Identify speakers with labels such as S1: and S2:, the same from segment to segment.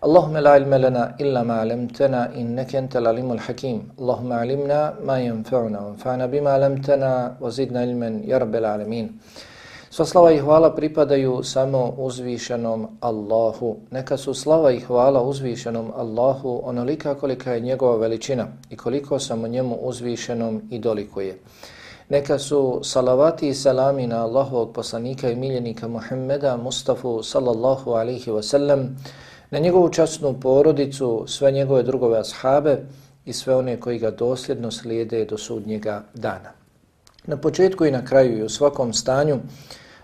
S1: Allahumma la ilma lana illa ma 'allamtana innaka antal alimul hakim. Allahumma 'allimna ma yanfa'una wanfa'na bima 'allamtana wa zidna ilman ya rabbal alamin. Sva slava i hvala pripadaju samo uzvišenom Allahu. Neka su slava i hvala uzvišenom Allahu onolika kolika je njegova veličina i koliko samo njemu uzvišenom i dolikuje. Neka su salavati i salami na Allahovog poslanika i miljenika Muhammeda Mustafa sallallahu alaihi wa sallam na njegovu časnu porodicu, sve njegove drugove ashabe i sve one koji ga dosljedno slijede do sudnjega dana. Na početku i na kraju i u svakom stanju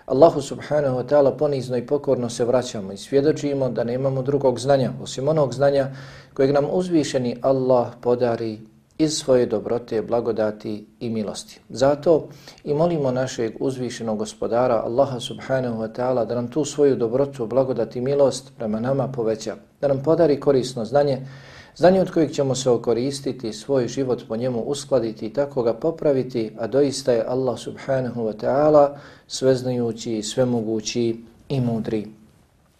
S1: Allahu subhanahu wa ta'ala ponizno i pokorno se vraćamo i svjedočimo da nemamo drugog znanja osim onog znanja kojeg nam uzvišeni Allah podari iz svoje dobrote, blagodati i milosti. Zato i molimo našeg uzvišenog gospodara Allaha subhanahu wa ta'ala da nam tu svoju dobrotu, blagodati i milost prema nama poveća, da nam podari korisno znanje, Znanje od kojeg ćemo se okoristiti, svoj život po njemu uskladiti i tako ga popraviti, a doista je Allah subhanahu wa ta'ala sveznajući, svemogući i mudri.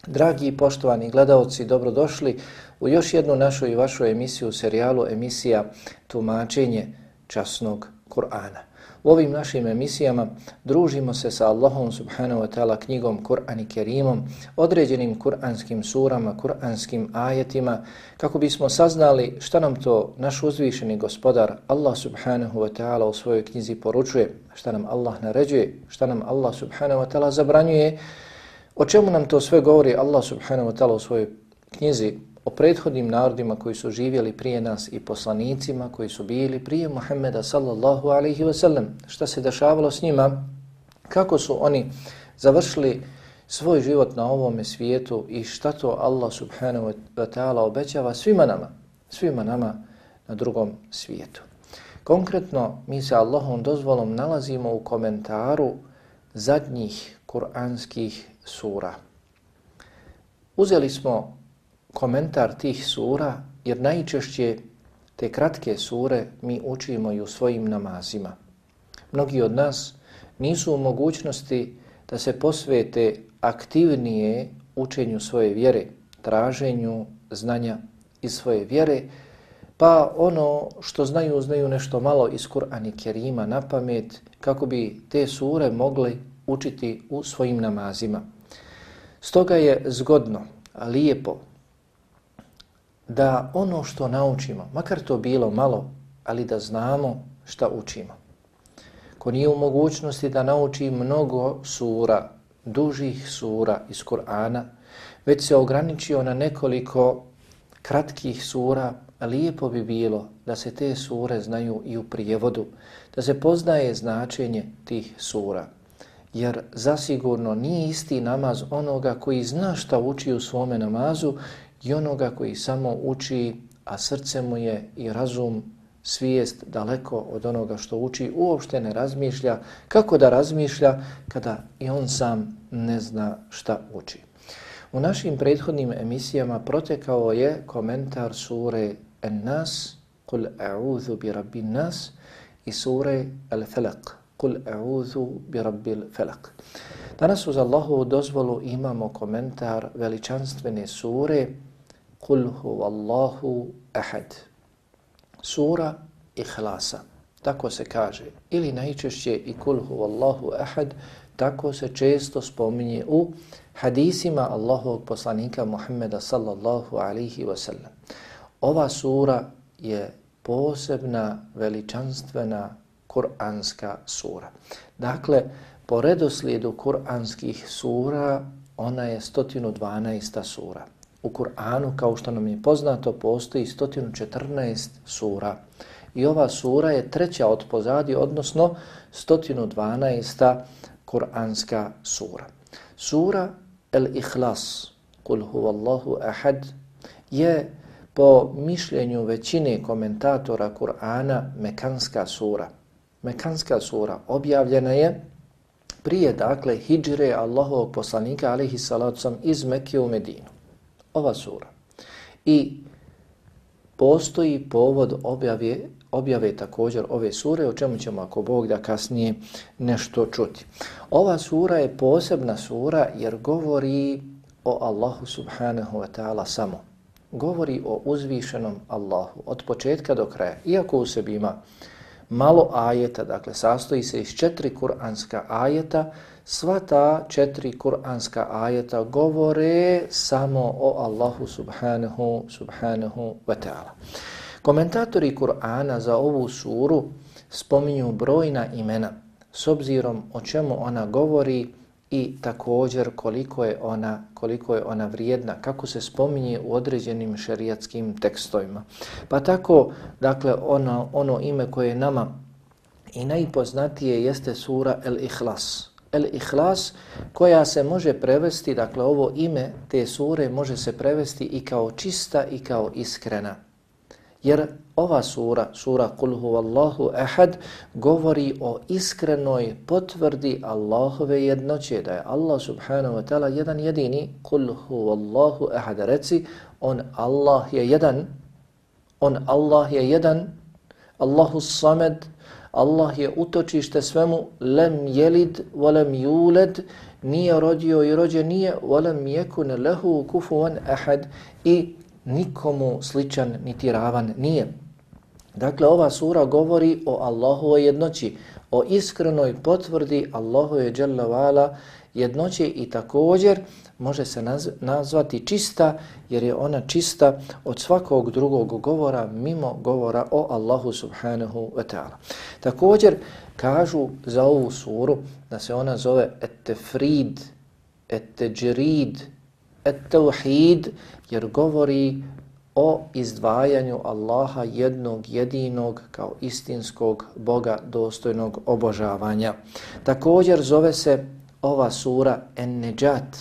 S1: Dragi i poštovani gledalci, dobrodošli u još jednu našu i vašu emisiju, serijalu emisija Tumačenje časnog Kur'ana. U ovim našim emisijama družimo se sa Allahom subhanahu wa ta'ala knjigom Kur'an i Kerimom, određenim kur'anskim surama, kur'anskim ajetima, kako bismo saznali šta nam to naš uzvišeni gospodar Allah subhanahu wa ta'ala u svojoj knjizi poručuje, šta nam Allah naređuje, šta nam Allah subhanahu wa ta'ala zabranjuje, o čemu nam to sve govori Allah subhanahu wa ta'ala u svojoj knjizi o prethodnim narodima koji su živjeli prije nas i poslanicima koji su bili prije Muhammeda sallallahu alaihi wa sallam. Šta se dešavalo s njima? Kako su oni završili svoj život na ovome svijetu i šta to Allah subhanahu wa ta'ala obećava svima nama, svima nama na drugom svijetu. Konkretno, mi se Allahom dozvolom nalazimo u komentaru zadnjih kuranskih sura. Uzeli smo komentar tih sura, jer najčešće te kratke sure mi učimo i u svojim namazima. Mnogi od nas nisu u mogućnosti da se posvete aktivnije učenju svoje vjere, traženju znanja iz svoje vjere, pa ono što znaju, znaju nešto malo iz Kur'ana Kerima na pamet, kako bi te sure mogli učiti u svojim namazima. Stoga je zgodno, lijepo, da ono što naučimo, makar to bilo malo, ali da znamo šta učimo. Ko nije u mogućnosti da nauči mnogo sura, dužih sura iz Kur'ana, već se ograničio na nekoliko kratkih sura, lijepo bi bilo da se te sure znaju i u prijevodu, da se poznaje značenje tih sura. Jer zasigurno nije isti namaz onoga koji zna šta uči u svome namazu i onoga koji samo uči, a srce mu je i razum, svijest daleko od onoga što uči, uopšte ne razmišlja kako da razmišlja kada i on sam ne zna šta uči. U našim prethodnim emisijama protekao je komentar sure En-Nas, Kul a'udhu bi rabbin nas, i sure Al-Falaq, Kul a'udhu bi rabbil felak. Danas uz Allahovu dozvolu imamo komentar veličanstvene sure Kul huvallahu ahad. Sura Ihlasa. Tako se kaže. Ili najčešće i Kul huvallahu ahad. Tako se često spominje u hadisima Allahovog poslanika Muhammeda sallallahu alihi wasallam. Ova sura je posebna, veličanstvena kuranska sura. Dakle, po redoslijedu kuranskih sura, ona je 112. sura. U Kur'anu, kao što nam je poznato, postoji 114 sura. I ova sura je treća od pozadi, odnosno 112. kuranska sura. Sura El-Ikhlas, kul huvallahu ahad, je po mišljenju većine komentatora Kur'ana Mekanska sura. Mekanska sura objavljena je prije, dakle, hijđre Allahovog poslanika, alihi salacom, iz Mekije u Medinu. Ova sura. I postoji povod objave, objave također ove sure, o čemu ćemo, ako Bog da kasnije, nešto čuti. Ova sura je posebna sura jer govori o Allahu subhanahu wa ta'ala samo. Govori o uzvišenom Allahu od početka do kraja. Iako u sebi ima malo ajeta, dakle sastoji se iz četiri kuranska ajeta, sva ta četiri kuranska ajeta govore samo o Allahu subhanahu, subhanahu wa ta'ala. Komentatori Kur'ana za ovu suru spominju brojna imena s obzirom o čemu ona govori i također koliko je ona koliko je ona vrijedna kako se spominje u određenim šerijatskim tekstovima. Pa tako dakle ono ono ime koje je nama i najpoznatije jeste sura El-Ihlas. El-Ihlas koja se može prevesti, dakle ovo ime te sure može se prevesti i kao čista i kao iskrena. Jer ova sura, sura Kul huvallahu ahad, govori o iskrenoj potvrdi Allahove jednoće, da je Allah subhanahu wa ta'ala jedan jedini, Kul huvallahu ahad, reci, on Allah je jedan, on Allah je jedan, Allahu samed, Allah je utočište svemu, lem jelid, volem juled, nije rodio i rođe nije, volem jekun lehu kufuvan ahad. I nikomu sličan niti ravan nije. Dakle, ova sura govori o Allahovoj jednoći, o iskrenoj potvrdi Allahove dželavala jednoće i također može se nazvati čista jer je ona čista od svakog drugog govora mimo govora o Allahu subhanahu wa ta'ala. Također kažu za ovu suru da se ona zove et-tefrid, et-teđrid, et-tauhid jer govori o izdvajanju Allaha jednog jedinog kao istinskog Boga dostojnog obožavanja. Također zove se ova sura En-Neđat.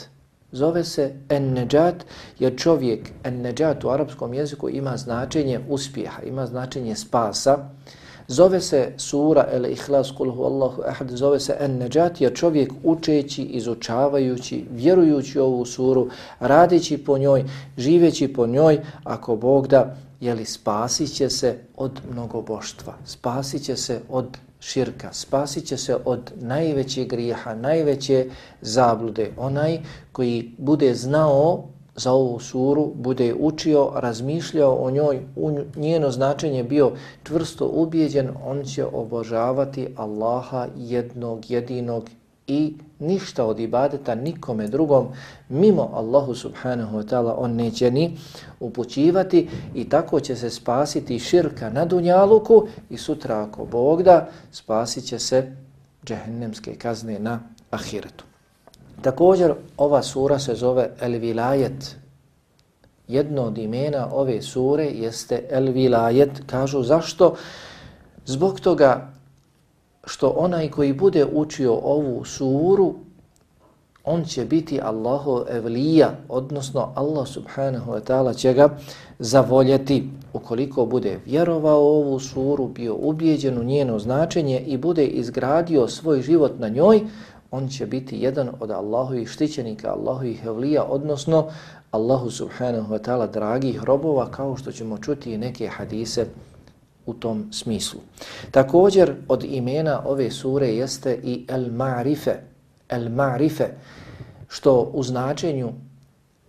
S1: Zove se En-Neđat jer čovjek En-Neđat u arapskom jeziku ima značenje uspjeha, ima značenje spasa. Zove se sura El Ihlas kul huvallahu ahad, zove se En Najat, jer čovjek učeći, izučavajući, vjerujući ovu suru, radići po njoj, živeći po njoj, ako Bog da, jeli spasit će se od mnogoboštva, spasit će se od širka, spasit će se od najvećeg grijeha, najveće zablude. Onaj koji bude znao za ovu suru, bude učio, razmišljao o njoj, u njeno značenje bio čvrsto ubijeđen, on će obožavati Allaha jednog, jedinog i ništa od ibadeta nikome drugom mimo Allahu subhanahu wa ta'ala on neće ni upućivati i tako će se spasiti širka na dunjaluku i sutra ako Bog da spasit će se džehennemske kazne na ahiretu. Također ova sura se zove El Vilajet. Jedno od imena ove sure jeste El Vilajet. Kažu zašto? Zbog toga što onaj koji bude učio ovu suru, on će biti Allahov evlija, odnosno Allah subhanahu wa ta'ala će ga zavoljeti. Ukoliko bude vjerovao ovu suru, bio ubijeđen u njeno značenje i bude izgradio svoj život na njoj, on će biti jedan od Allahovih štićenika, Allahovih evlija, odnosno Allahu subhanahu wa ta'ala dragih robova, kao što ćemo čuti neke hadise u tom smislu. Također od imena ove sure jeste i El Ma'rife, El Ma'rife, što u značenju,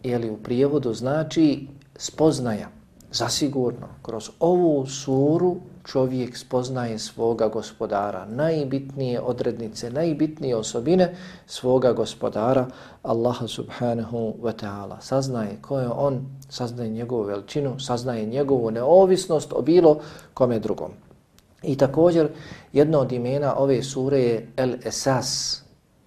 S1: ili u prijevodu znači spoznaja. Zasigurno, kroz ovu suru čovjek spoznaje svoga gospodara, najbitnije odrednice, najbitnije osobine svoga gospodara, Allaha subhanahu wa ta'ala. Saznaje ko je on, saznaje njegovu veličinu, saznaje njegovu neovisnost o bilo kome drugom. I također, jedno od imena ove sure je El Esas.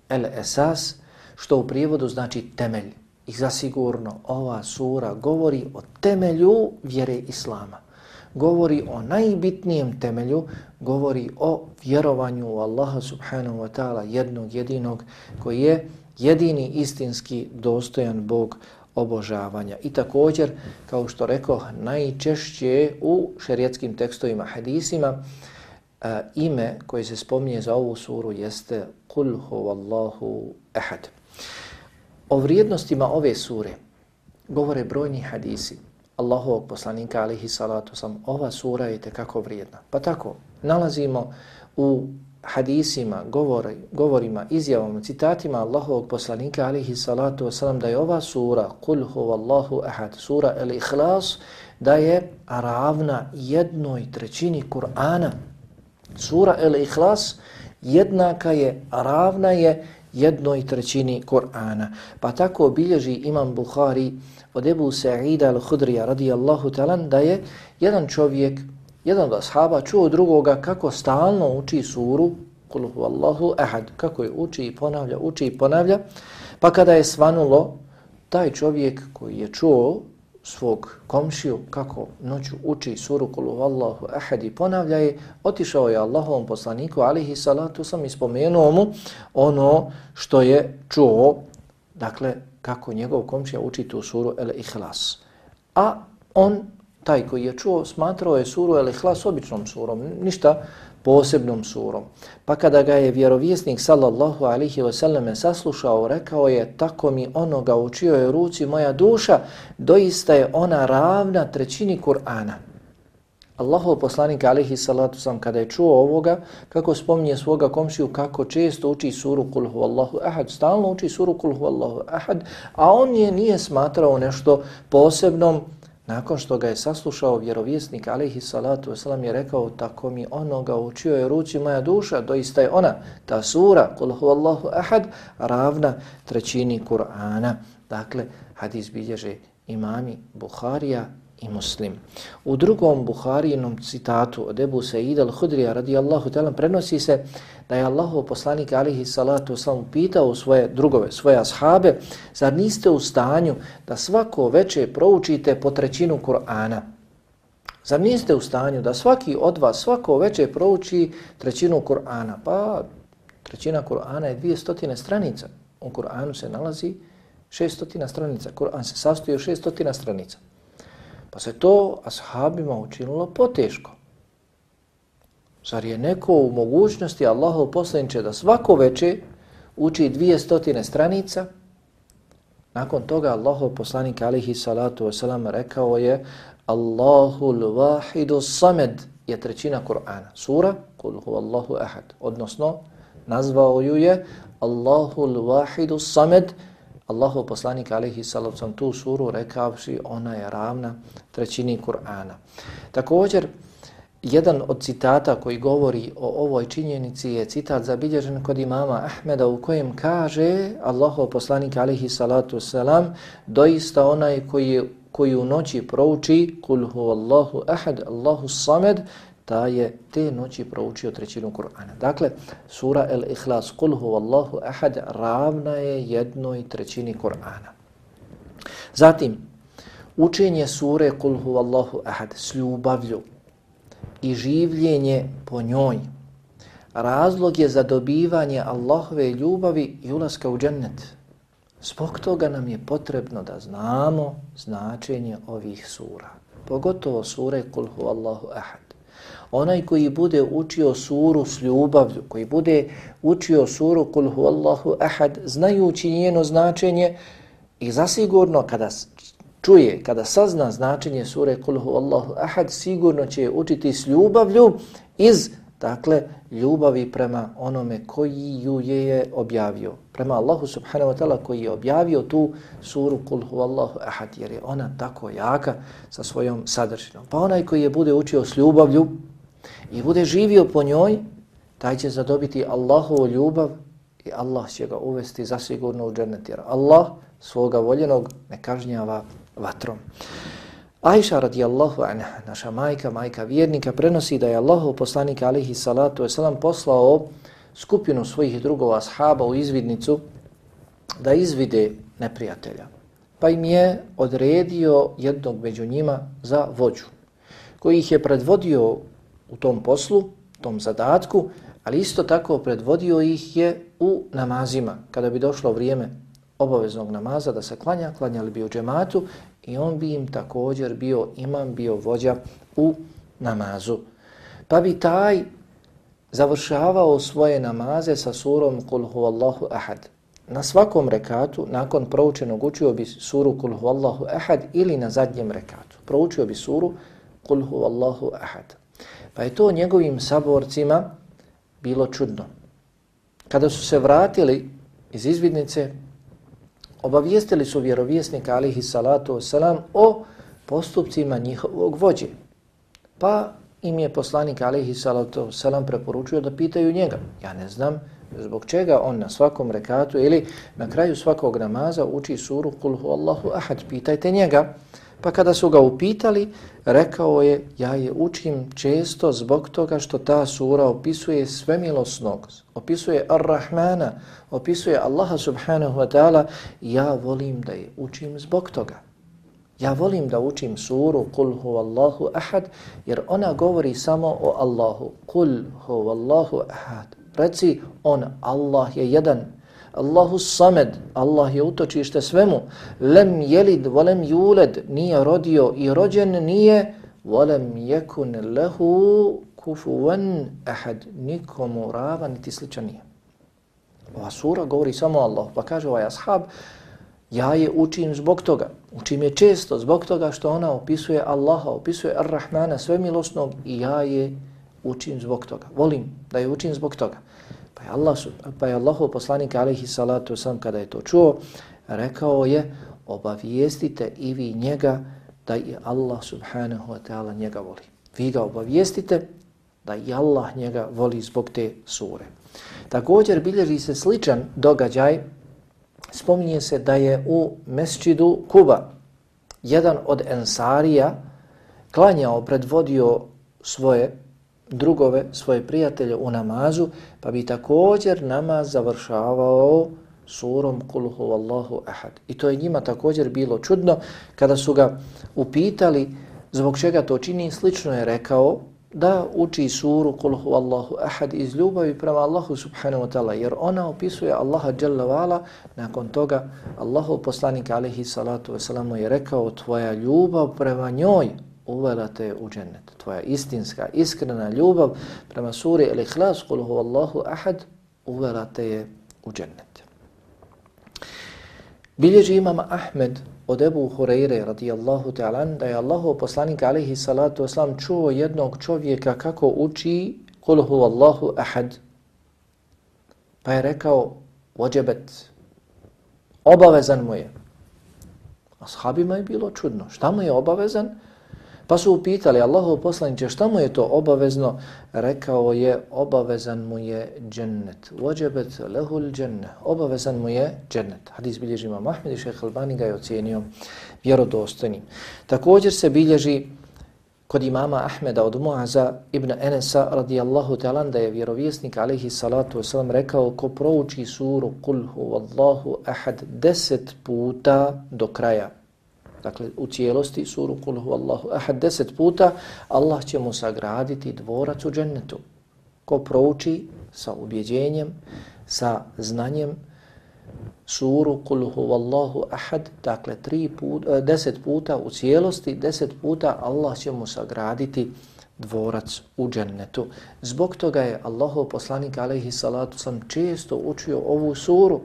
S1: El Esas, što u prijevodu znači temelj. I zasigurno ova sura govori o temelju vjere Islama govori o najbitnijem temelju, govori o vjerovanju u Allaha subhanahu wa ta'ala jednog jedinog koji je jedini istinski dostojan Bog obožavanja. I također, kao što rekao, najčešće u šerijetskim tekstovima, hadisima, a, ime koje se spominje za ovu suru jeste Kul huvallahu ehad. O vrijednostima ove sure govore brojni hadisi. Allahovog poslanika alihi salatu sam, ova sura je tekako vrijedna. Pa tako, nalazimo u hadisima, govori, govorima, izjavama, citatima Allahovog poslanika alihi salatu wasalam da je ova sura, kul huvallahu ahad, sura el ikhlas, da je ravna jednoj trećini Kur'ana. Sura el ikhlas jednaka je, ravna je jednoj trećini Kur'ana. Pa tako bilježi imam Bukhari od Ebu Sa'ida al-Hudrija radijallahu talan da je jedan čovjek, jedan od ashaba čuo drugoga kako stalno uči suru Kul Allahu ahad, kako je uči i ponavlja, uči i ponavlja, pa kada je svanulo, taj čovjek koji je čuo svog komšiju kako noću uči suru Kul Allahu ahad i ponavlja je, otišao je Allahovom poslaniku alihi salatu sam ispomenuo mu ono što je čuo, dakle kako njegov komšija uči tu suru El Ihlas. A on, taj koji je čuo, smatrao je suru El Ihlas običnom surom, ništa posebnom surom. Pa kada ga je vjerovjesnik sallallahu alihi wasallam saslušao, rekao je, tako mi onoga učio je ruci moja duša, doista je ona ravna trećini Kur'ana. Allahov poslanik alihi salatu sam kada je čuo ovoga, kako spominje svoga komšiju, kako često uči suru kul huvallahu ahad, stalno uči suru kul huvallahu ahad, a on je nije smatrao nešto posebnom, nakon što ga je saslušao vjerovjesnik alihi salatu wasalam je rekao, tako mi onoga učio je ruci moja duša, doista je ona, ta sura kul huvallahu ahad, ravna trećini Kur'ana. Dakle, hadis bilježe imami Buharija, i Muslim. U drugom Buharijinom citatu od Ebu Sa'ida al-Hudrija radijallahu ta'ala prenosi se da je Allahov poslanik alihi salatu wasalam pitao svoje drugove, svoje ashabe, zar niste u stanju da svako veče proučite po trećinu Kur'ana? Zar niste u stanju da svaki od vas svako veče prouči trećinu Kur'ana? Pa trećina Kur'ana je dvije stotine stranica. U Kur'anu se nalazi šestotina stranica. Kur'an se sastoji od šestotina stranica. Pa se to ashabima učinilo poteško. Zar je neko u mogućnosti Allahov poslaniče da svako veče uči dvije stotine stranica? Nakon toga Allahov poslanik alihi salatu wasalam rekao je Allahul vahidu samed je trećina Kur'ana. Sura, kul hu Allahu ahad. Odnosno, nazvao ju je Allahul vahidu samed Allahov poslanik alaihi sallam tu suru rekavši ona je ravna trećini Kur'ana. Također, jedan od citata koji govori o ovoj činjenici je citat zabilježen kod imama Ahmeda u kojem kaže Allahov poslanik alaihi salatu selam doista onaj koji, koji u noći prouči kul huvallahu ahad Allahu samed da je te noći proučio trećinu Kur'ana. Dakle, sura El Ihlas, kul huvallahu ahad, ravna je jednoj trećini Kur'ana. Zatim, učenje sure kul huvallahu ahad s ljubavlju i življenje po njoj, razlog je za dobivanje Allahove ljubavi i ulaska u džennet. Zbog toga nam je potrebno da znamo značenje ovih sura. Pogotovo sure kul huvallahu ahad. Onaj koji bude učio suru s ljubavlju, koji bude učio suru kul huvallahu ahad, znajući njeno značenje i zasigurno kada čuje, kada sazna značenje sure kul huvallahu ahad, sigurno će učiti s ljubavlju iz dakle, ljubavi prema onome koji ju je objavio. Prema Allahu subhanahu wa ta'ala koji je objavio tu suru Kul huvallahu ahad, jer je ona tako jaka sa svojom sadržinom. Pa onaj koji je bude učio s ljubavlju i bude živio po njoj, taj će zadobiti Allahovu ljubav i Allah će ga uvesti zasigurno u džennet, jer Allah svoga voljenog ne kažnjava vatrom. Aisha radijallahu anha, naša majka, majka vjernika, prenosi da je Allahov poslanik alihi salatu wasalam poslao skupinu svojih drugova ashaba u izvidnicu da izvide neprijatelja. Pa im je odredio jednog među njima za vođu, koji ih je predvodio u tom poslu, tom zadatku, ali isto tako predvodio ih je u namazima. Kada bi došlo vrijeme obaveznog namaza da se klanja, klanjali bi u džematu i on bi im također bio imam, bio vođa u namazu. Pa bi taj završavao svoje namaze sa surom Kul huvallahu ahad. Na svakom rekatu, nakon proučenog, učio bi suru Kul huvallahu ahad ili na zadnjem rekatu. Proučio bi suru Kul huvallahu ahad. Pa je to njegovim saborcima bilo čudno. Kada su se vratili iz izvidnice, obavijestili su vjerovjesnika alihi salatu wasalam o postupcima njihovog vođe. Pa im je poslanik alihi salatu wasalam preporučio da pitaju njega. Ja ne znam zbog čega on na svakom rekatu ili na kraju svakog namaza uči suru Kulhu Allahu Ahad. Pitajte njega. Pa kada su ga upitali, rekao je, ja je učim često zbog toga što ta sura opisuje sve milosnog, opisuje Ar-Rahmana, opisuje Allaha subhanahu wa ta'ala, ja volim da je učim zbog toga. Ja volim da učim suru Kul huvallahu ahad, jer ona govori samo o Allahu. Kul huvallahu ahad. Reci, on, Allah je jedan, Allahu samed, Allah je utočište svemu. Lem jelid, volem juled, nije rodio i rođen nije, volem jekun lehu kufuvan ahad, nikomu rava niti sličan nije. Ova sura govori samo Allah, pa kaže ovaj ashab, ja je učim zbog toga, učim je često zbog toga što ona opisuje Allaha, opisuje Ar-Rahmana, svemilosnog i ja je učim zbog toga. Volim da je učim zbog toga. Pa je, Allah, pa je Allahov poslanik alaihi salatu sam kada je to čuo, rekao je obavijestite i vi njega da i Allah subhanahu wa ta'ala njega voli. Vi ga obavijestite da i Allah njega voli zbog te sure. Također bilježi se sličan događaj, spominje se da je u mesčidu Kuba jedan od ensarija klanjao, predvodio svoje drugove, svoje prijatelje u namazu, pa bi također namaz završavao surom Kul huvallahu ahad. I to je njima također bilo čudno kada su ga upitali zbog čega to čini, slično je rekao da uči suru Kul huvallahu ahad iz ljubavi prema Allahu subhanahu wa ta'ala, jer ona opisuje Allaha jalla vala, nakon toga Allahu poslanik alaihi salatu wasalamu je rekao tvoja ljubav prema njoj, uvela te u džennet. Tvoja istinska, iskrena ljubav prema suri Al-Ikhlas, kul Allahu ahad, uvela te je u džennet. Bilježi imam Ahmed od Ebu Hureyre radijallahu ta'ala da je Allahu poslanik alaihi salatu oslam čuo jednog čovjeka kako uči kul Allahu ahad. Pa je rekao, vođebet, obavezan mu je. Ashabima je bilo čudno. Šta mu je obavezan? Pa su upitali Allahov poslanice šta mu je to obavezno? Rekao je obavezan mu je džennet. Vođebet lehul dženne. Obavezan mu je džennet. Hadis bilježi imam Ahmed i šeha Albani ga je ocijenio vjerodostojnim. Također se bilježi kod imama Ahmeda od Muaza ibn Enesa radijallahu talan da je vjerovjesnik alaihi salatu wasalam rekao ko prouči suru kulhu vallahu ahad deset puta do kraja dakle u cijelosti suru kul huvallahu ahad deset puta, Allah će mu sagraditi dvorac u džennetu. Ko prouči sa ubjeđenjem, sa znanjem suru kul huvallahu ahad, dakle tri put, eh, deset puta u cijelosti, deset puta Allah će mu sagraditi dvorac u džennetu. Zbog toga je Allahov poslanik alaihi salatu sam često učio ovu suru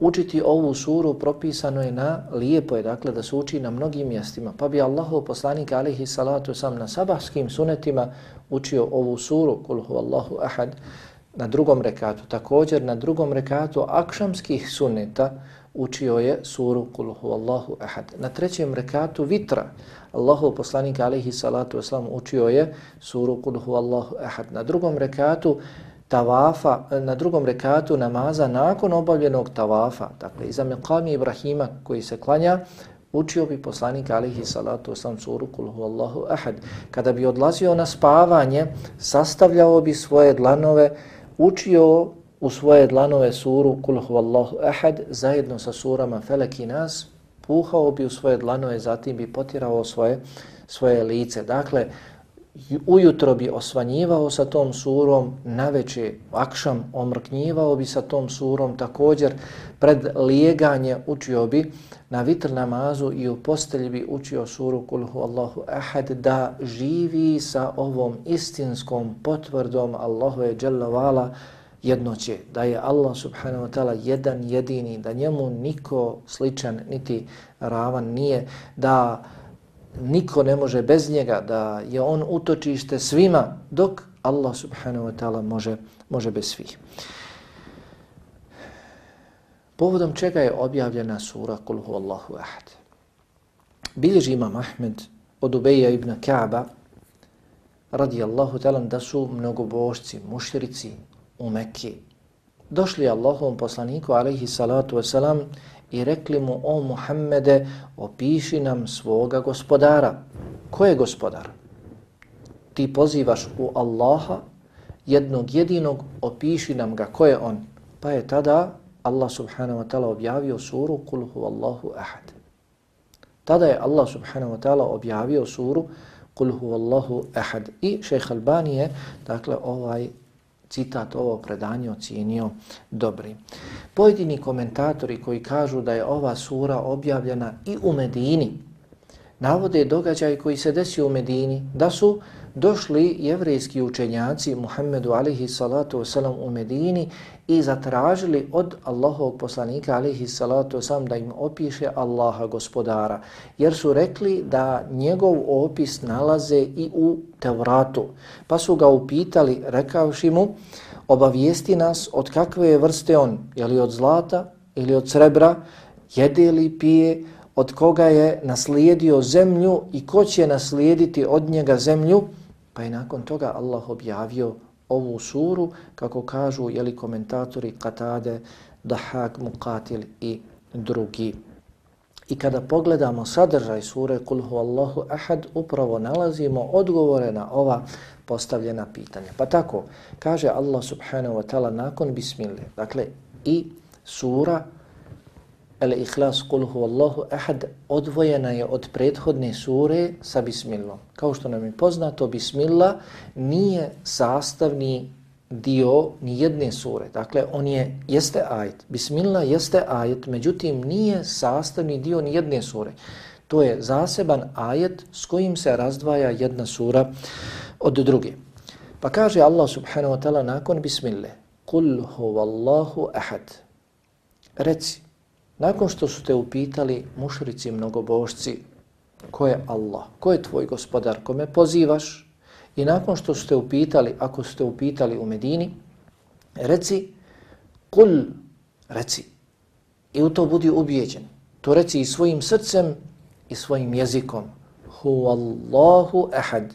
S1: Učiti ovu suru propisano je na lijepo je, dakle, da se uči na mnogim mjestima. Pa bi Allahu poslanik alihi salatu sam na sabahskim sunetima učio ovu suru, kul Allahu ahad, na drugom rekatu. Također na drugom rekatu akšamskih suneta učio je suru kul Allahu ahad. Na trećem rekatu vitra Allahu poslanik alihi salatu sam učio je suru kul Allahu ahad. Na drugom rekatu tavafa, e, na drugom rekatu namaza nakon obavljenog tavafa, dakle iza meqami Ibrahima koji se klanja, učio bi poslanik alihi salatu wasalam suru kul huvallahu ahad. Kada bi odlazio na spavanje, sastavljao bi svoje dlanove, učio u svoje dlanove suru kul huvallahu ahad zajedno sa surama Felek i Nas, puhao bi u svoje dlanove, zatim bi potirao svoje, svoje lice. Dakle, ujutro bi osvanjivao sa tom surom, naveče akšam omrknjivao bi sa tom surom, također pred lijeganje učio bi na vitr namazu i u postelji bi učio suru kulhu Allahu ahad da živi sa ovom istinskom potvrdom Allahu je dželavala jednoće, da je Allah subhanahu wa ta'ala jedan jedini, da njemu niko sličan niti ravan nije, da niko ne može bez njega, da je on utočište svima, dok Allah subhanahu wa ta'ala može, može bez svih. Povodom čega je objavljena sura Kul hu Allahu ahad? Bilježi imam Ahmed od Ubeja ibn Kaaba radijallahu ta'ala da su mnogobožci, mušrici u Mekki. Došli Allahovom poslaniku alaihi salatu wasalam i rekli mu o Muhammede opiši nam svoga gospodara. Ko je gospodar? Ti pozivaš u Allaha jednog jedinog, opiši nam ga. Ko je on? Pa je tada Allah subhanahu wa ta'ala objavio suru Kul huvallahu ahad. Tada je Allah subhanahu wa ta'ala objavio suru Kul huvallahu ahad. I šejh Albani je, dakle, ovaj citat ovo predanje ocijenio dobri. Pojedini komentatori koji kažu da je ova sura objavljena i u Medini, navode događaj koji se desio u Medini, da su došli jevrijski učenjaci Muhammedu alihi salatu wasalam u Medini i zatražili od Allahovog poslanika alihi salatu wasalam da im opiše Allaha gospodara. Jer su rekli da njegov opis nalaze i u Tevratu. Pa su ga upitali rekavši mu obavijesti nas od kakve je vrste on, je li od zlata ili od srebra, jede li pije, od koga je naslijedio zemlju i ko će naslijediti od njega zemlju, Pa je nakon toga Allah objavio ovu suru, kako kažu jeli komentatori Katade, Dahak, Muqatil i drugi. I kada pogledamo sadržaj sure Kul Allahu ahad, upravo nalazimo odgovore na ova postavljena pitanja. Pa tako, kaže Allah subhanahu wa ta'ala nakon bismillah, dakle i sura Al-Ikhlas kul huvallahu ahad odvojena je od prethodne sure sa bismillom. Kao što nam je poznato, bismillah nije sastavni dio ni jedne sure. Dakle, on je, jeste ajet. Bismillah jeste ajet, međutim nije sastavni dio ni jedne sure. To je zaseban ajet s kojim se razdvaja jedna sura od druge. Pa kaže Allah subhanahu wa ta'ala nakon bismillah, kul huvallahu ahad. Reci, Nakon što su te upitali mušrici mnogobožci, ko je Allah, ko je tvoj gospodar, kome pozivaš, i nakon što su te upitali, ako su te upitali u Medini, reci, kul, reci, i u to budi ubijeđen. To reci i svojim srcem i svojim jezikom. Huvallahu ahad.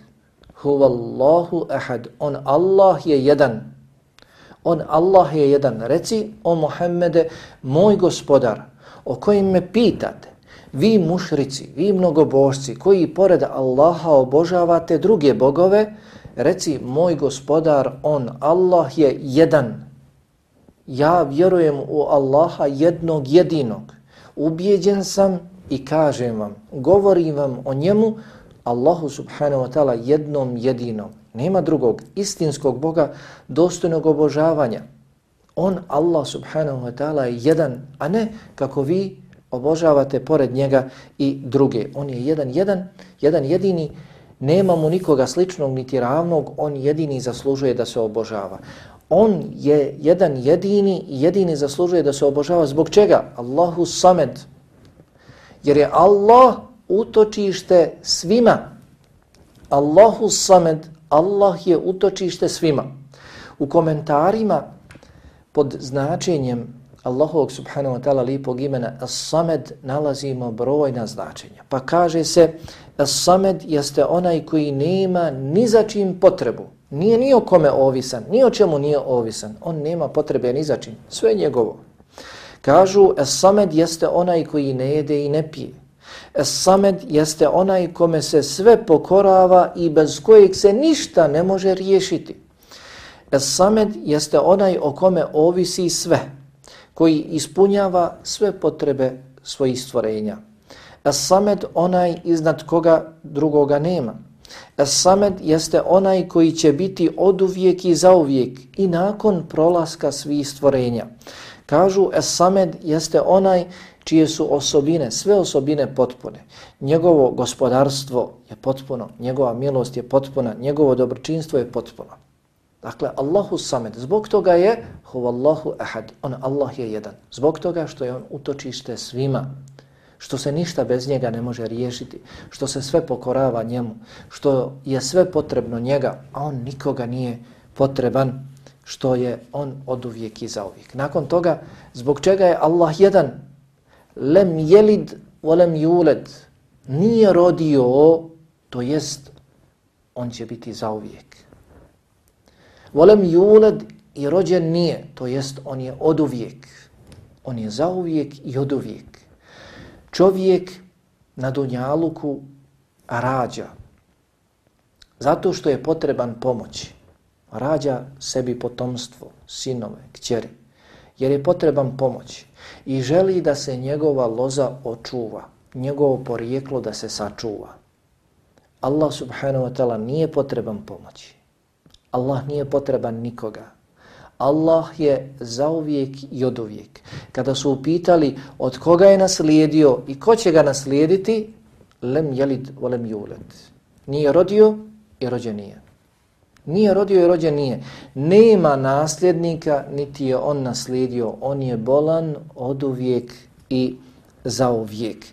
S1: Huvallahu ahad. On Allah je jedan. On Allah je jedan. Reci, o Muhammede, moj gospodar, o kojim me pitate, vi mušrici, vi mnogobošci koji pored Allaha obožavate druge bogove, reci moj gospodar, on, Allah je jedan. Ja vjerujem u Allaha jednog jedinog. Ubijeđen sam i kažem vam, govorim vam o njemu, Allahu subhanahu wa ta'ala jednom jedinom. Nema drugog istinskog Boga dostojnog obožavanja. On, Allah subhanahu wa ta'ala, je jedan, a ne kako vi obožavate pored njega i druge. On je jedan, jedan, jedan jedini, nema mu nikoga sličnog niti ravnog, on jedini zaslužuje da se obožava. On je jedan jedini i jedini zaslužuje da se obožava. Zbog čega? Allahu samed. Jer je Allah utočište svima. Allahu samed, Allah je utočište svima. U komentarima pod značenjem Allahovog subhanahu wa ta'ala lipog imena As-Samed nalazimo brojna značenja. Pa kaže se As-Samed jeste onaj koji nema ni za čim potrebu. Nije ni o kome ovisan, ni o čemu nije ovisan. On nema potrebe ni za čim. Sve je njegovo. Kažu As-Samed jeste onaj koji ne jede i ne pije. As-Samed jeste onaj kome se sve pokorava i bez kojeg se ništa ne može riješiti. Es samed jeste onaj o kome ovisi sve koji ispunjava sve potrebe svojih stvorenja. Es-Samed onaj iznad koga drugoga nema. Es-Samed jeste onaj koji će biti oduvijek i zauvijek i nakon prolaska svih stvorenja. Kažu Es-Samed jeste onaj čije su osobine, sve osobine potpune. Njegovo gospodarstvo je potpuno, njegova milost je potpuna, njegovo dobročinstvo je potpuno. Dakle, Allahu samed, zbog toga je huvallahu ahad, on Allah je jedan. Zbog toga što je on utočište svima, što se ništa bez njega ne može riješiti, što se sve pokorava njemu, što je sve potrebno njega, a on nikoga nije potreban, što je on od uvijek i za uvijek. Nakon toga, zbog čega je Allah jedan, lem jelid, volem juled, nije rodio, to jest, on će biti za uvijek. Volem julad i rođen nije, to jest on je od uvijek. On je za uvijek i od uvijek. Čovjek na Dunjaluku rađa zato što je potreban pomoć. Rađa sebi potomstvo, sinove, kćeri, jer je potreban pomoć i želi da se njegova loza očuva, njegovo porijeklo da se sačuva. Allah subhanahu wa ta'ala nije potreban pomoći. Allah nije potreban nikoga. Allah je zauvijek i oduvijek. Kada su upitali od koga je naslijedio i ko će ga naslijediti, lem jelid volem julet. Nije rodio i rođen nije. Nije rodio i rođen nije. Nema nasljednika, niti je on naslijedio. On je bolan oduvijek i zauvijek.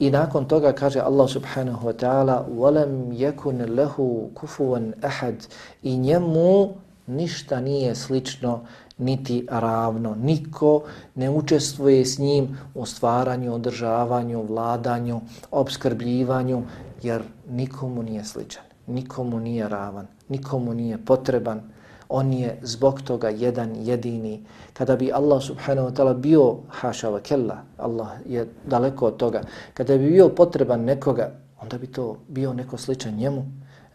S1: I nakon toga kaže Allah subhanahu wa ta'ala وَلَمْ يَكُنْ لَهُ كُفُوًا أَحَدٍ I njemu ništa nije slično niti ravno. Niko ne učestvuje s njim u stvaranju, održavanju, vladanju, obskrbljivanju, jer nikomu nije sličan, nikomu nije ravan, nikomu nije potreban. On je zbog toga jedan jedini. Kada bi Allah subhanahu wa ta'ala bio haša wa kella, Allah je daleko od toga, kada bi bio potreban nekoga, onda bi to bio neko sličan njemu,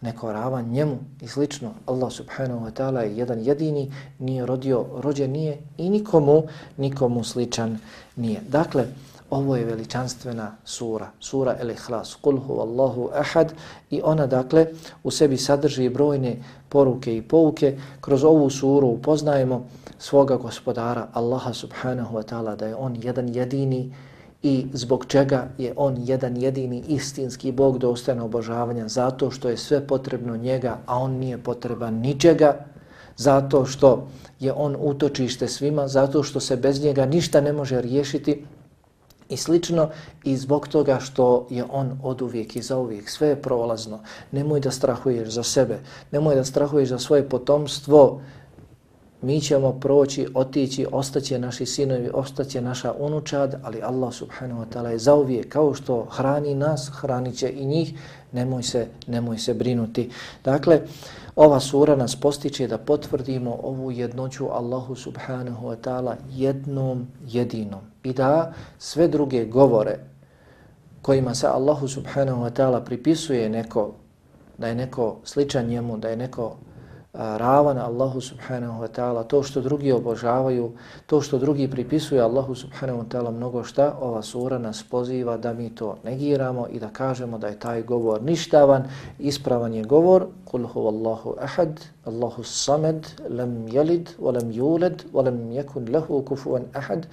S1: neko ravan njemu i slično. Allah subhanahu wa ta'ala je jedan jedini, nije rodio, rođen nije i nikomu, nikomu sličan nije. Dakle, Ovo je veličanstvena sura, sura El-Ihlas, Kul hu Allahu ahad. I ona dakle u sebi sadrži brojne poruke i pouke. Kroz ovu suru upoznajemo svoga gospodara Allaha subhanahu wa ta'ala da je on jedan jedini i zbog čega je on jedan jedini istinski Bog do obožavanja. Zato što je sve potrebno njega, a on nije potreban ničega, zato što je on utočište svima, zato što se bez njega ništa ne može riješiti, i slično i zbog toga što je on od uvijek i za uvijek sve je prolazno. Nemoj da strahuješ za sebe, nemoj da strahuješ za svoje potomstvo. Mi ćemo proći, otići, ostaće naši sinovi, ostaće naša unučad, ali Allah subhanahu wa ta'ala je zauvijek. Kao što hrani nas, hranit će i njih, nemoj se, nemoj se brinuti. Dakle, ova sura nas postiče da potvrdimo ovu jednoću Allahu subhanahu wa ta'ala jednom jedinom i da sve druge govore kojima se Allahu subhanahu wa ta'ala pripisuje neko, da je neko sličan njemu, da je neko ravan Allahu subhanahu wa ta'ala, to što drugi obožavaju, to što drugi pripisuju Allahu subhanahu wa ta'ala mnogo šta, ova sura nas poziva da mi to negiramo i da kažemo da je taj govor ništavan, ispravan je govor, kul hu Allahu ahad, Allahu samed, lam yalid, walam yulad, walam yakun lahu kufuvan ahad,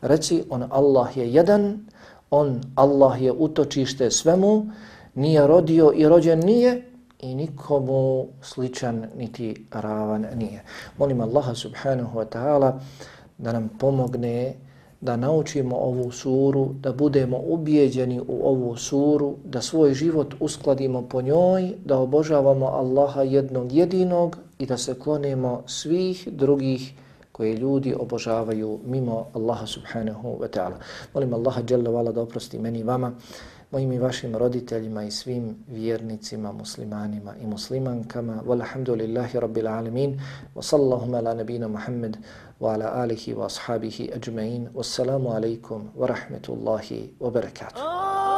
S1: reci on Allah je jedan, on Allah je utočište svemu, nije rodio i rođen nije, i nikomu sličan niti ravan nije. Molim Allaha subhanahu wa ta'ala da nam pomogne da naučimo ovu suru, da budemo ubijeđeni u ovu suru, da svoj život uskladimo po njoj, da obožavamo Allaha jednog jedinog i da se klonimo svih drugih koje ljudi obožavaju mimo Allaha subhanahu wa ta'ala. Molim Allaha dželle vala da oprosti meni i vama, mojim i vašim roditeljima i svim vjernicima, muslimanima i muslimankama. Walhamdulillahi rabbil alemin. Wa sallahu ala nabina Muhammad wa ala alihi wa ashabihi ajma'in. Wassalamu alaikum wa rahmetullahi wa barakatuh. Oh!